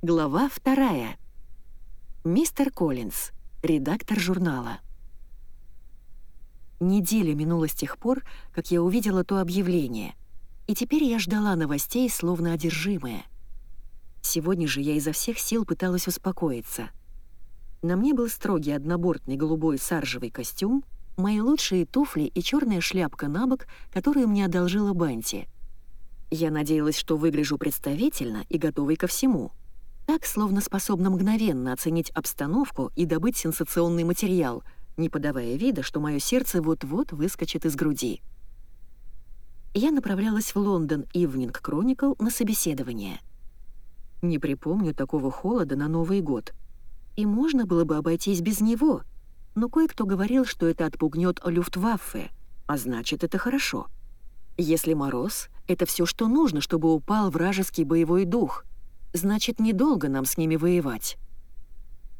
Глава вторая. Мистер Коллинз, редактор журнала. Неделя минула с тех пор, как я увидела то объявление, и теперь я ждала новостей, словно одержимая. Сегодня же я изо всех сил пыталась успокоиться. На мне был строгий однобортный голубой саржевый костюм, мои лучшие туфли и черная шляпка на бок, которую мне одолжила Банти — я надеялась, что выгляжу представительно и готовой ко всему. Так, словно способна мгновенно оценить обстановку и добыть сенсационный материал, не подавая вида, что мое сердце вот-вот выскочит из груди. Я направлялась в Лондон Evening Chronicle на собеседование. Не припомню такого холода на Новый год. И можно было бы обойтись без него, но кое-кто говорил, что это отпугнет Люфтваффе, а значит, это хорошо. Если мороз — это все, что нужно, чтобы упал вражеский боевой дух, значит, недолго нам с ними воевать.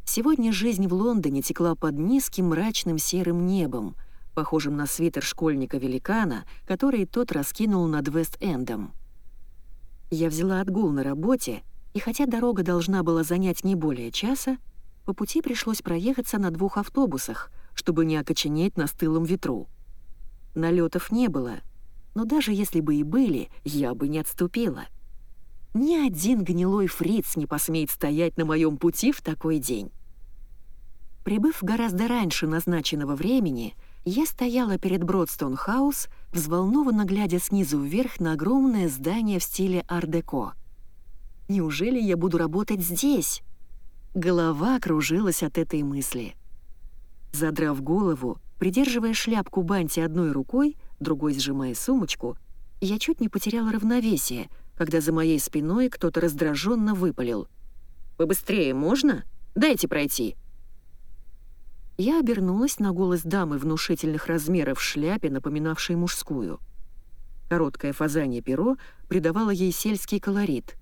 Сегодня жизнь в Лондоне текла под низким мрачным серым небом, похожим на свитер школьника-великана, который тот раскинул над Вест-Эндом. Я взяла отгул на работе, и хотя дорога должна была занять не более часа, по пути пришлось проехаться на двух автобусах, чтобы не окоченеть на стылом ветру. Налетов не было — но даже если бы и были, я бы не отступила. Ни один гнилой фриц не посмеет стоять на моем пути в такой день. Прибыв гораздо раньше назначенного времени, я стояла перед Бродстон-хаус, взволнованно глядя снизу вверх на огромное здание в стиле ар-деко. Неужели я буду работать здесь? Голова кружилась от этой мысли. Задрав голову, придерживая шляпку Банти одной рукой, другой сжимая сумочку, я чуть не потеряла равновесие, когда за моей спиной кто-то раздраженно выпалил. «Побыстрее можно? Дайте пройти!» Я обернулась на голос дамы внушительных размеров в шляпе, напоминавшей мужскую. Короткое фазанье перо придавало ей сельский колорит.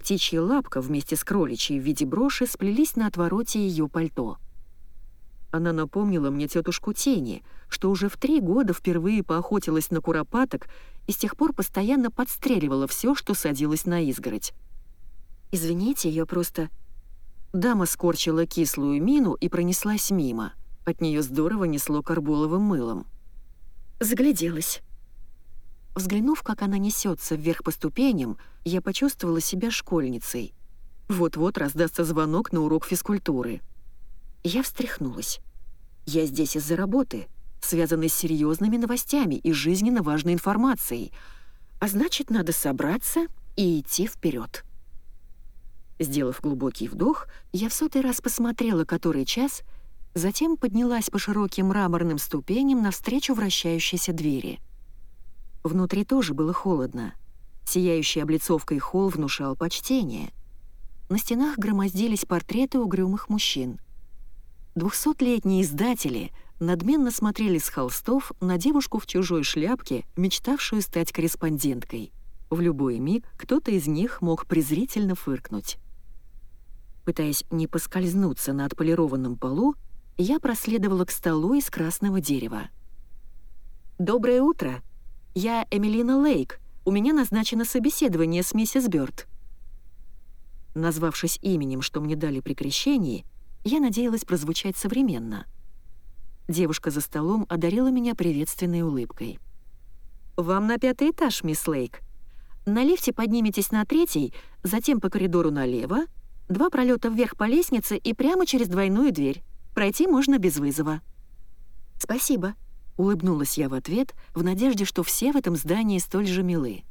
Птичья лапка вместе с кроличьей в виде броши сплелись на отвороте ее пальто. Она напомнила мне тетушку Тени, что уже в три года впервые поохотилась на куропаток и с тех пор постоянно подстреливала все, что садилось на изгородь. «Извините, я просто...» Дама скорчила кислую мину и пронеслась мимо. От нее здорово несло карболовым мылом. Загляделась. Взглянув, как она несется вверх по ступеням, я почувствовала себя школьницей. Вот-вот раздастся звонок на урок физкультуры. Я встряхнулась. Я здесь из-за работы, связанной с серьезными новостями и жизненно важной информацией. А значит, надо собраться и идти вперед. Сделав глубокий вдох, я в сотый раз посмотрела, который час, затем поднялась по широким мраморным ступеням навстречу вращающейся двери. Внутри тоже было холодно. Сияющий облицовкой холл внушал почтение. На стенах громоздились портреты угрюмых мужчин — Двухсотлетние издатели надменно смотрели с холстов на девушку в чужой шляпке, мечтавшую стать корреспонденткой. В любой миг кто-то из них мог презрительно фыркнуть. Пытаясь не поскользнуться на отполированном полу, я проследовала к столу из красного дерева. «Доброе утро! Я Эмилина Лейк. У меня назначено собеседование с миссис Бёрд». Назвавшись именем, что мне дали при крещении, я надеялась прозвучать современно. Девушка за столом одарила меня приветственной улыбкой. «Вам на пятый этаж, мисс Лейк. На лифте подниметесь на третий, затем по коридору налево, два пролета вверх по лестнице и прямо через двойную дверь. Пройти можно без вызова». «Спасибо», — улыбнулась я в ответ, в надежде, что все в этом здании столь же милы.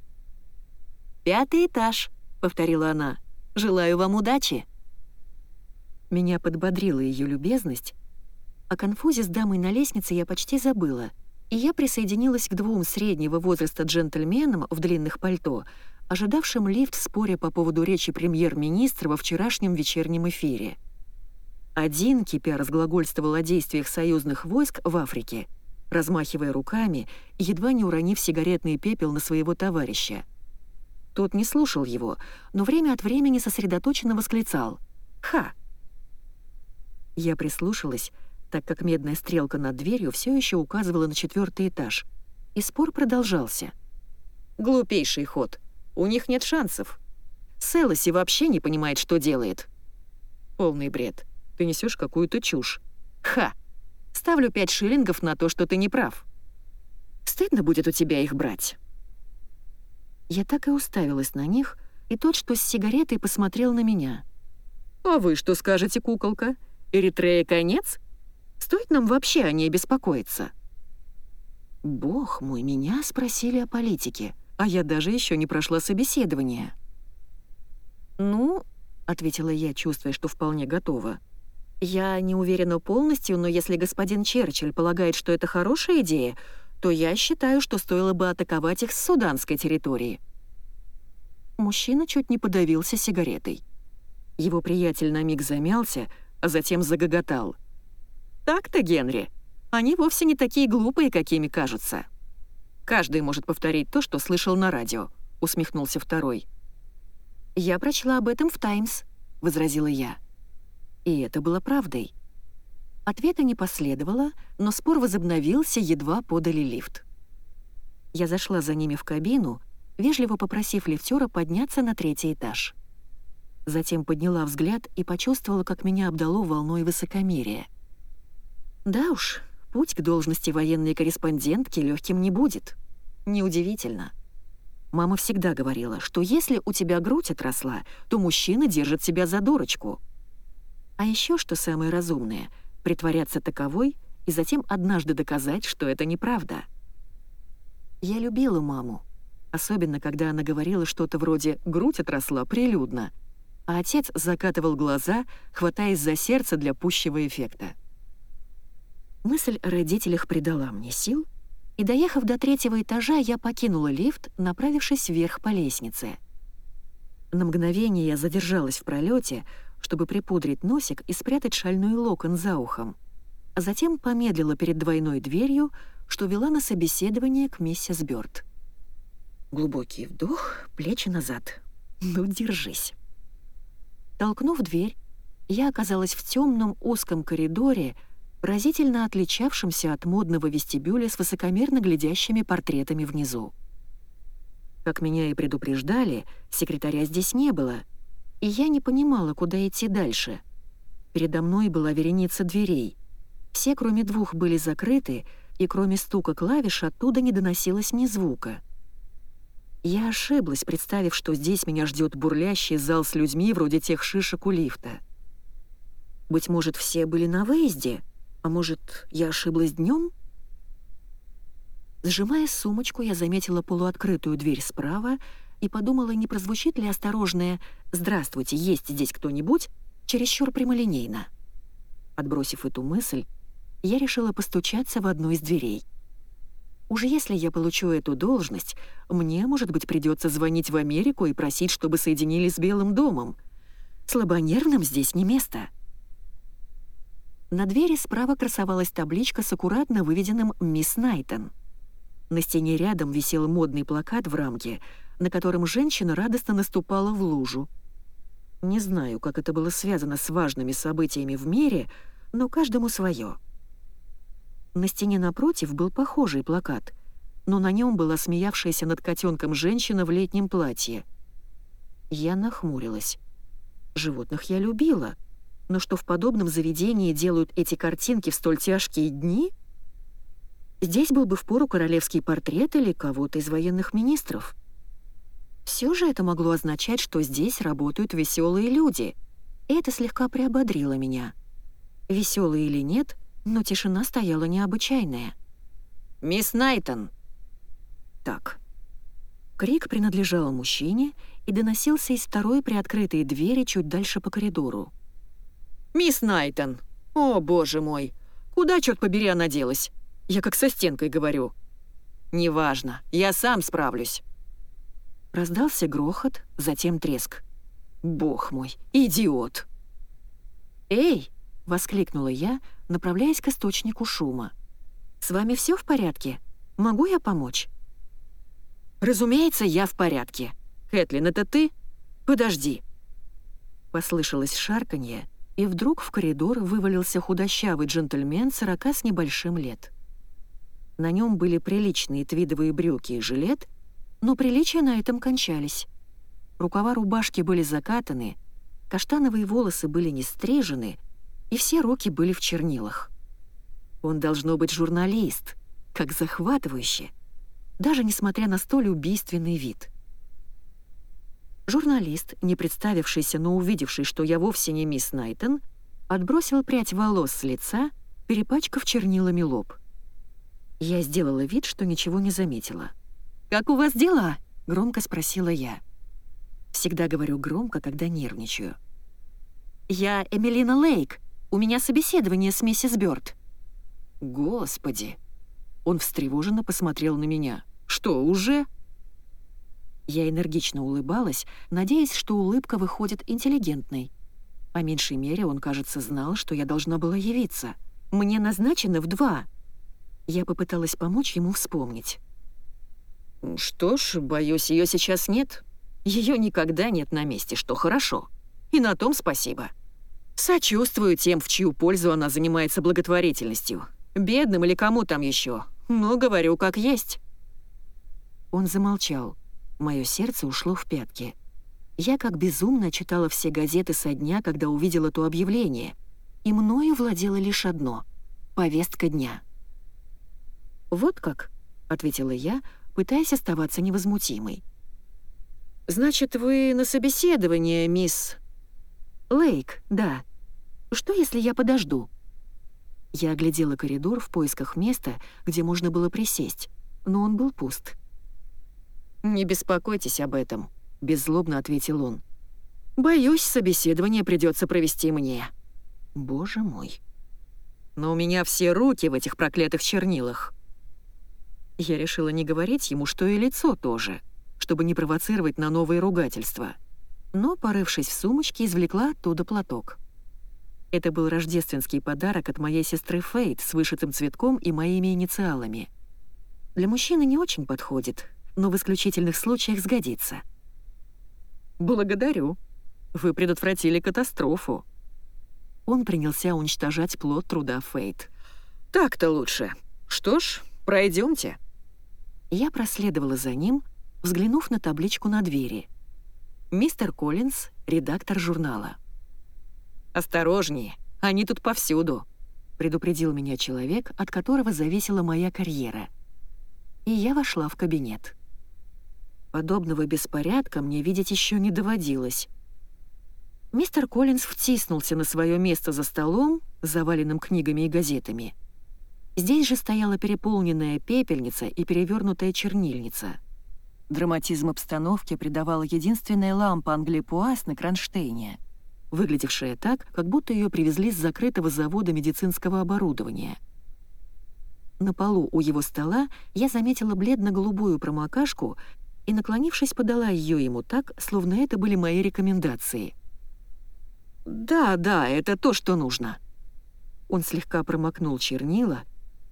«Пятый этаж», — повторила она. «Желаю вам удачи». Меня подбодрила ее любезность. О конфузе с дамой на лестнице я почти забыла, и я присоединилась к двум среднего возраста джентльменам в длинных пальто, ожидавшим лифт в споре по поводу речи премьер-министра во вчерашнем вечернем эфире. Один, кипя, разглагольствовал о действиях союзных войск в Африке, размахивая руками, едва не уронив сигаретный пепел на своего товарища. Тот не слушал его, но время от времени сосредоточенно восклицал «Ха!» Я прислушалась, так как медная стрелка над дверью все еще указывала на четвертый этаж. И спор продолжался. «Глупейший ход. У них нет шансов. Селоси вообще не понимает, что делает. Полный бред. Ты несешь какую-то чушь. Ха! Ставлю пять шиллингов на то, что ты не прав. Стыдно будет у тебя их брать. Я так и уставилась на них, и тот, что с сигаретой, посмотрел на меня. «А вы что скажете, куколка? Эритрея конец? Стоит нам вообще о ней беспокоиться?» Бог мой, меня спросили о политике, а я даже еще не прошла собеседование. «Ну», — ответила я, чувствуя, что вполне готова, «я не уверена полностью, но если господин Черчилль полагает, что это хорошая идея, то я считаю, что стоило бы атаковать их с суданской территории». Мужчина чуть не подавился сигаретой. Его приятель на миг замялся, затем загоготал. «Так-то, Генри, они вовсе не такие глупые, какими кажутся. Каждый может повторить то, что слышал на радио», — усмехнулся второй. «Я прочла об этом в «Таймс», — возразила я. И это было правдой. Ответа не последовало, но спор возобновился, едва подали лифт. Я зашла за ними в кабину, вежливо попросив лифтера подняться на третий этаж. Затем подняла взгляд и почувствовала, как меня обдало волной высокомерия. Да уж, путь к должности военной корреспондентки легким не будет. Неудивительно. Мама всегда говорила, что если у тебя грудь отросла, то мужчина держит себя за дурочку. А еще что самое разумное — притворяться таковой и затем однажды доказать, что это неправда. Я любила маму, особенно когда она говорила что-то вроде «грудь отросла прилюдно», а отец закатывал глаза, хватаясь за сердце для пущего эффекта. Мысль о родителях придала мне сил, и, доехав до третьего этажа, я покинула лифт, направившись вверх по лестнице. На мгновение я задержалась в пролете, чтобы припудрить носик и спрятать шальной локон за ухом, а затем помедлила перед двойной дверью, что вела на собеседование к миссис Бёрд. Глубокий вдох, плечи назад. Ну, держись. Толкнув дверь, я оказалась в темном узком коридоре, разительно отличавшимся от модного вестибюля с высокомерно глядящими портретами внизу. Как меня и предупреждали, секретаря здесь не было, и я не понимала, куда идти дальше. Передо мной была вереница дверей. Все, кроме двух, были закрыты, и кроме стука клавиш оттуда не доносилось ни звука. Я ошиблась, представив, что здесь меня ждет бурлящий зал с людьми вроде тех шишек у лифта. Быть может, все были на выезде — а может, я ошиблась днем? Сжимая сумочку, я заметила полуоткрытую дверь справа и подумала, не прозвучит ли осторожное «Здравствуйте, есть здесь кто-нибудь?» чересчур прямолинейно. Отбросив эту мысль, я решила постучаться в одну из дверей. Уже если я получу эту должность, мне, может быть, придется звонить в Америку и просить, чтобы соединили с Белым домом. Слабонервным здесь не место. На двери справа красовалась табличка с аккуратно выведенным «Мисс Найтон». На стене рядом висел модный плакат в рамке, на котором женщина радостно наступала в лужу. Не знаю, как это было связано с важными событиями в мире, но каждому свое. На стене напротив был похожий плакат, но на нем была смеявшаяся над котенком женщина в летнем платье. Я нахмурилась. Животных я любила — но что в подобном заведении делают эти картинки в столь тяжкие дни? Здесь был бы впору королевский портрет или кого-то из военных министров. Все же это могло означать, что здесь работают веселые люди, и это слегка приободрило меня. Веселые или нет, но тишина стояла необычайная. «Мисс Найтон!» Так. Крик принадлежал мужчине и доносился из второй приоткрытой двери чуть дальше по коридору. «Мисс Найтон! О, боже мой! Куда, черт побери, она делась? Я как со стенкой говорю». «Неважно, я сам справлюсь». Раздался грохот, затем треск. «Бог мой, идиот!» «Эй!» — воскликнула я, направляясь к источнику шума. «С вами все в порядке? Могу я помочь?» «Разумеется, я в порядке. Кэтлин, это ты? Подожди!» Послышалось шарканье, и вдруг в коридор вывалился худощавый джентльмен сорока с небольшим лет. На нем были приличные твидовые брюки и жилет, но приличия на этом кончались. Рукава рубашки были закатаны, каштановые волосы были не стрижены, и все руки были в чернилах. Он должно быть журналист, как захватывающе, даже несмотря на столь убийственный вид. Журналист, не представившийся, но увидевший, что я вовсе не мисс Найтон, отбросил прядь волос с лица, перепачкав чернилами лоб. Я сделала вид, что ничего не заметила. «Как у вас дела?» — громко спросила я. Всегда говорю громко, когда нервничаю. «Я Эмилина Лейк. У меня собеседование с миссис Бёрд». «Господи!» Он встревоженно посмотрел на меня. «Что, уже?» Я энергично улыбалась, надеясь, что улыбка выходит интеллигентной. По меньшей мере, он, кажется, знал, что я должна была явиться. «Мне назначено в два!» Я попыталась помочь ему вспомнить. «Что ж, боюсь, ее сейчас нет. Ее никогда нет на месте, что хорошо. И на том спасибо. Сочувствую тем, в чью пользу она занимается благотворительностью. Бедным или кому там еще. Но говорю, как есть». Он замолчал. Мое сердце ушло в пятки. Я как безумно читала все газеты со дня, когда увидела то объявление, и мною владело лишь одно — повестка дня. «Вот как?» — ответила я, пытаясь оставаться невозмутимой. «Значит, вы на собеседование, мисс...» «Лейк, да. Что, если я подожду?» Я оглядела коридор в поисках места, где можно было присесть, но он был пуст. «Не беспокойтесь об этом», — беззлобно ответил он. «Боюсь, собеседование придется провести мне». «Боже мой». «Но у меня все руки в этих проклятых чернилах». Я решила не говорить ему, что и лицо тоже, чтобы не провоцировать на новые ругательства. Но, порывшись в сумочке, извлекла оттуда платок. Это был рождественский подарок от моей сестры Фейт с вышитым цветком и моими инициалами. Для мужчины не очень подходит, но в исключительных случаях сгодится. «Благодарю. Вы предотвратили катастрофу». Он принялся уничтожать плод труда Фейт. «Так-то лучше. Что ж, пройдемте. Я проследовала за ним, взглянув на табличку на двери. «Мистер Коллинз, редактор журнала». «Осторожнее, они тут повсюду», — предупредил меня человек, от которого зависела моя карьера. И я вошла в кабинет. Подобного беспорядка мне видеть еще не доводилось. Мистер Коллинз втиснулся на свое место за столом, заваленным книгами и газетами. Здесь же стояла переполненная пепельница и перевернутая чернильница. Драматизм обстановки придавала единственная лампа Англипуас на кронштейне, выглядевшая так, как будто ее привезли с закрытого завода медицинского оборудования. На полу у его стола я заметила бледно-голубую промокашку и, наклонившись, подала ее ему так, словно это были мои рекомендации. «Да, да, это то, что нужно». Он слегка промокнул чернила,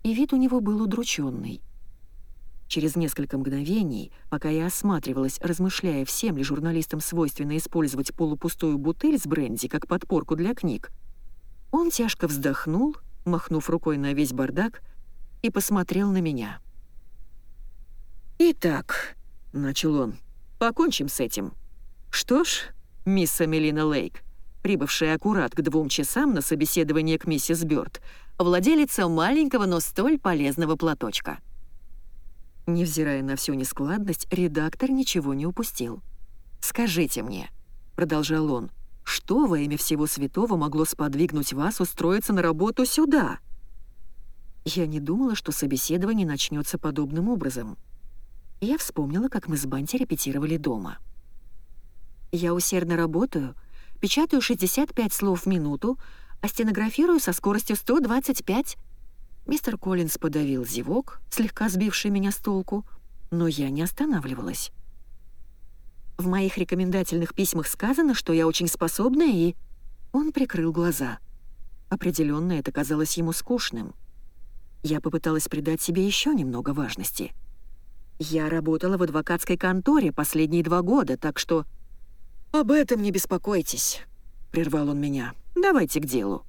и вид у него был удрученный. Через несколько мгновений, пока я осматривалась, размышляя, всем ли журналистам свойственно использовать полупустую бутыль с бренди как подпорку для книг, он тяжко вздохнул, махнув рукой на весь бардак, и посмотрел на меня. «Итак», — начал он, — «покончим с этим. Что ж, мисс Амелина Лейк, прибывшая аккурат к двум часам на собеседование к миссис Бёрд, владелица маленького, но столь полезного платочка». Невзирая на всю нескладность, редактор ничего не упустил. «Скажите мне», — продолжал он, — «что во имя всего святого могло сподвигнуть вас устроиться на работу сюда?» Я не думала, что собеседование начнется подобным образом. Я вспомнила, как мы с Банти репетировали дома. «Я усердно работаю, печатаю 65 слов в минуту, а стенографирую со скоростью 125. Мистер Коллинз подавил зевок, слегка сбивший меня с толку, но я не останавливалась. В моих рекомендательных письмах сказано, что я очень способная и... Он прикрыл глаза. Определенно это казалось ему скучным. Я попыталась придать себе еще немного важности. Я работала в адвокатской конторе последние два года, так что... «Об этом не беспокойтесь», — прервал он меня. «Давайте к делу».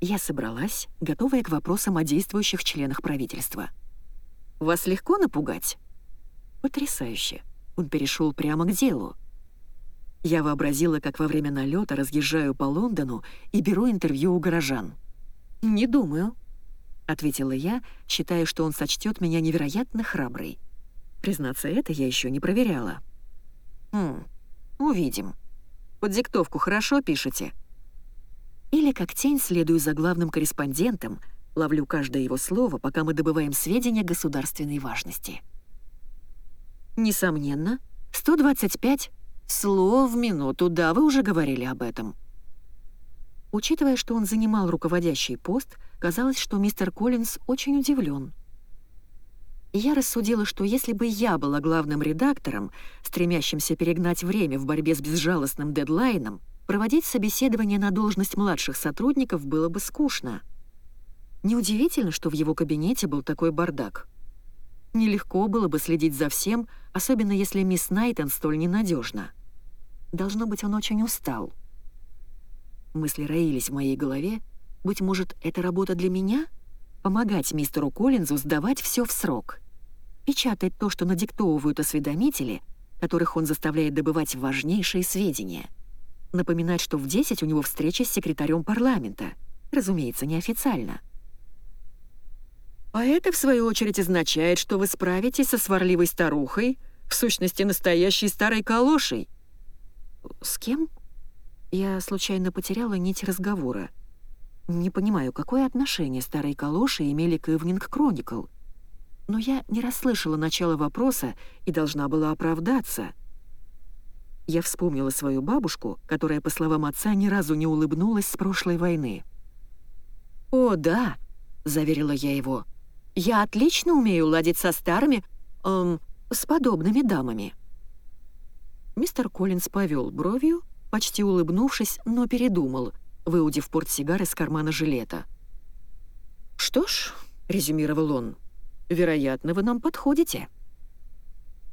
Я собралась, готовая к вопросам о действующих членах правительства. «Вас легко напугать?» «Потрясающе. Он перешел прямо к делу. Я вообразила, как во время налета разъезжаю по Лондону и беру интервью у горожан. «Не думаю», — ответила я, считая, что он сочтет меня невероятно храброй. Признаться, это я еще не проверяла. «Хм, увидим. Под диктовку хорошо пишете?» Или как тень следую за главным корреспондентом, ловлю каждое его слово, пока мы добываем сведения государственной важности. Несомненно, 125 слов в минуту, да, вы уже говорили об этом. Учитывая, что он занимал руководящий пост, казалось, что мистер Коллинз очень удивлен. Я рассудила, что если бы я была главным редактором, стремящимся перегнать время в борьбе с безжалостным дедлайном, проводить собеседование на должность младших сотрудников было бы скучно. Неудивительно, что в его кабинете был такой бардак. Нелегко было бы следить за всем, особенно если мисс Найтон столь ненадежна. Должно быть, он очень устал. Мысли роились в моей голове. Быть может, это работа для меня? Помогать мистеру Коллинзу сдавать все в срок. Печатать то, что надиктовывают осведомители, которых он заставляет добывать важнейшие сведения. Напоминать, что в 10 у него встреча с секретарем парламента. Разумеется, неофициально. А это, в свою очередь, означает, что вы справитесь со сварливой старухой, в сущности, настоящей старой калошей. С кем? Я случайно потеряла нить разговора. Не понимаю, какое отношение старые калоши имели к Ивнинг Кроникл. Но я не расслышала начала вопроса и должна была оправдаться. Я вспомнила свою бабушку, которая, по словам отца, ни разу не улыбнулась с прошлой войны. «О, да», — заверила я его, — я отлично умею ладить со старыми, эм, с подобными дамами». Мистер Коллинз повел бровью, почти улыбнувшись, но передумал, выудив портсигар из кармана жилета. «Что ж», — резюмировал он, — «вероятно, вы нам подходите».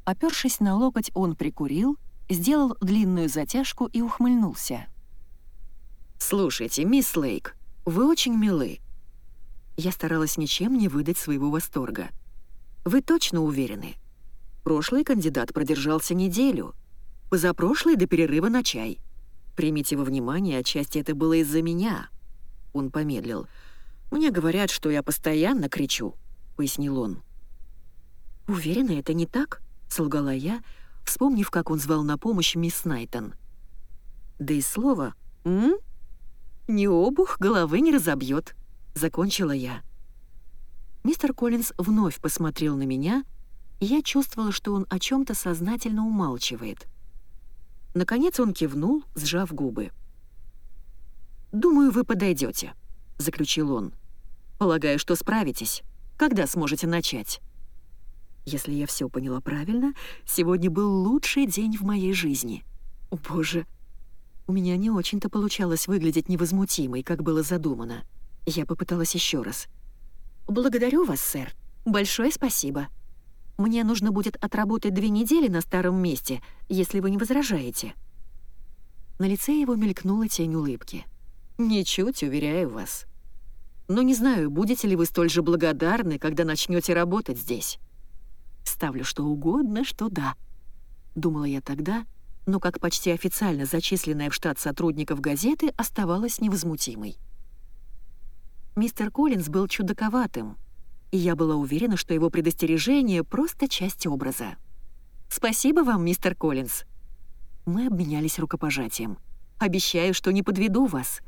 Опершись на локоть, он прикурил, сделал длинную затяжку и ухмыльнулся. «Слушайте, мисс Лейк, вы очень милы. Я старалась ничем не выдать своего восторга. «Вы точно уверены?» Прошлый кандидат продержался неделю. Позапрошлый до перерыва на чай. Примите во внимание, отчасти это было из-за меня. Он помедлил. «Мне говорят, что я постоянно кричу», — пояснил он. «Уверена, это не так?» — солгала я, вспомнив, как он звал на помощь мисс Найтон. Да и слово «м» ни обух головы не разобьет. Закончила я. Мистер Коллинз вновь посмотрел на меня, и я чувствовала, что он о чем то сознательно умалчивает. Наконец он кивнул, сжав губы. «Думаю, вы подойдете, заключил он. «Полагаю, что справитесь. Когда сможете начать?» Если я все поняла правильно, сегодня был лучший день в моей жизни. О, боже, у меня не очень-то получалось выглядеть невозмутимой, как было задумано. Я попыталась еще раз. «Благодарю вас, сэр. Большое спасибо. Мне нужно будет отработать две недели на старом месте, если вы не возражаете». На лице его мелькнула тень улыбки. «Ничуть, уверяю вас. Но не знаю, будете ли вы столь же благодарны, когда начнете работать здесь. Ставлю что угодно, что да». Думала я тогда, но как почти официально зачисленная в штат сотрудников газеты оставалась невозмутимой. Мистер Коллинз был чудаковатым, и я была уверена, что его предостережение — просто часть образа. «Спасибо вам, мистер Коллинз». Мы обменялись рукопожатием. «Обещаю, что не подведу вас»,